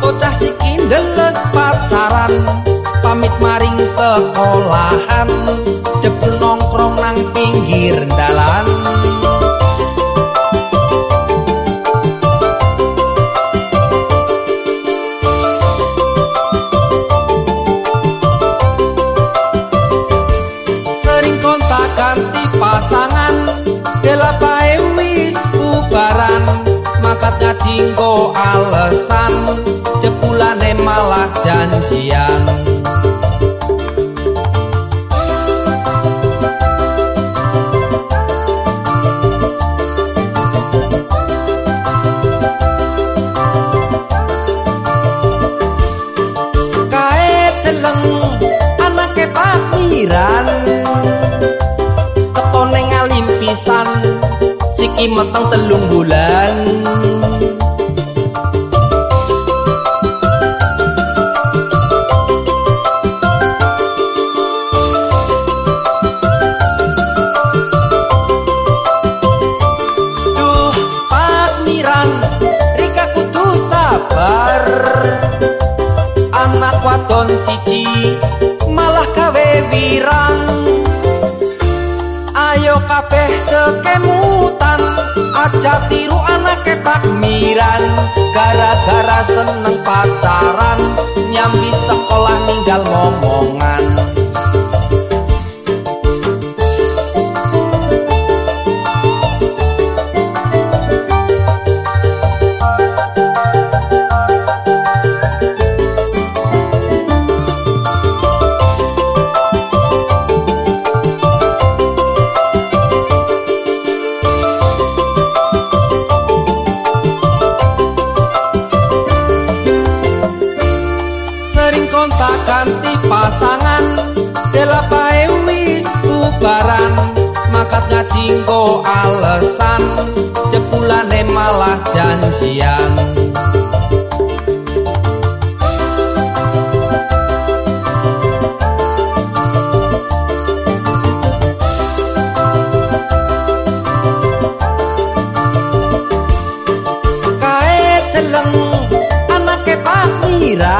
Bocah siki ndeles pacaran Pamit maring sekolahan Jebul nongkrong nang pinggir dalan Makat ngajinggo alesan Jebulane malah janjian. Kae deleng anake pakiran Meteng telung bulan siji malah gawe wirang Ayo kabeh sekemutan aja tiru anake pakmiran gara-gara seneng pacaran nyambi sekolah ninggal ngomongan sering kontak ganti pasangan Dela bae wis bubaran. Makat ngajinggo alesan Jebulane malah janjian. Kae deleng anake Ketone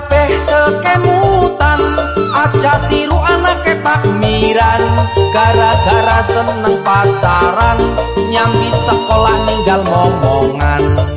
kabeh sekemutan aja tiru anake pakmiran gara-gara seneng pacaran. Nyambi sekolah ninggal momongan